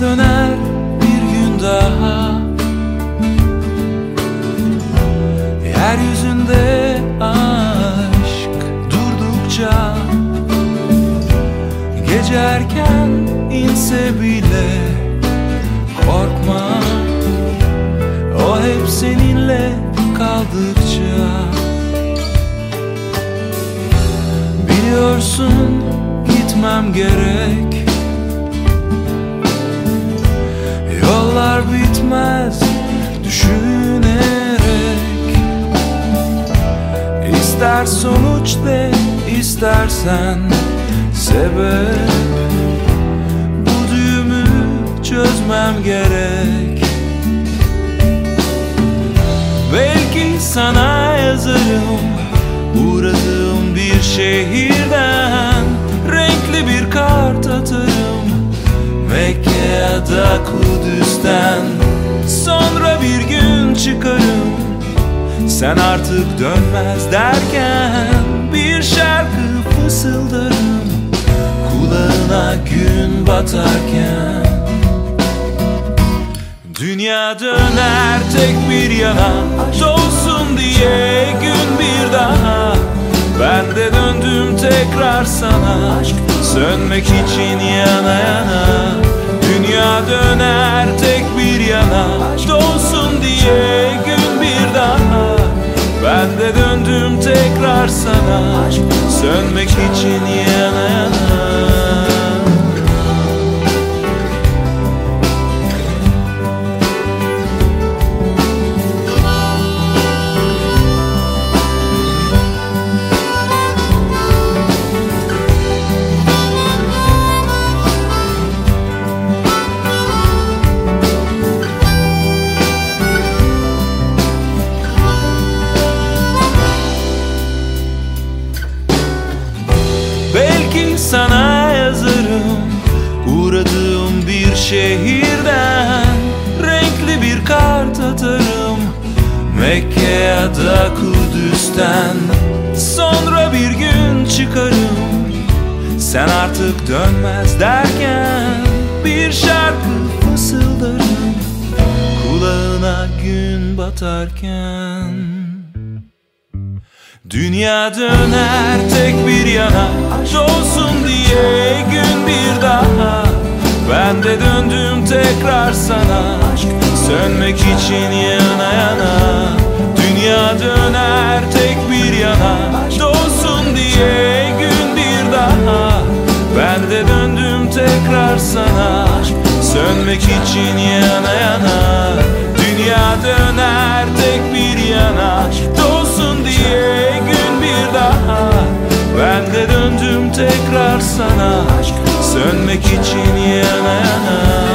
döner bir gün daha. Yeryüzünde aşk durdukça Gece erken inse bile korkma. O hep seninle kaldıkça. Biliyorsun gitmem gerek. Yollar bitmez düşünerek. İster sonuç de istersen sebep. Bu düğümü çözmem gerek. Belki sana yazarım Uğradığım bir şehirden Sen artık dönmez derken Bir şarkı fısıldarım. Kulağına gün batarken. Dünya döner tek bir yana Dolsun diye gün bir daha. Ben de döndüm tekrar sana Sönmek için yana yana sana. Sönmek için yana ya da Kudüs'ten. Sonra bir gün çıkarım Sen artık dönmez derken Bir şarkı fısıldarım Kulağına gün batarken. Dünya döner tek bir yana Dolsun diye gün bir daha. Ben de döndüm tekrar sana Sönmek için yana yana Dünya döner tek bir yana Dolsun diye gün bir daha. Ben de döndüm tekrar sana Sönmek için yana yana. Dünya döner tek bir yana Dolsun diye gün bir daha. Ben de döndüm tekrar sana Sönmek için yana yana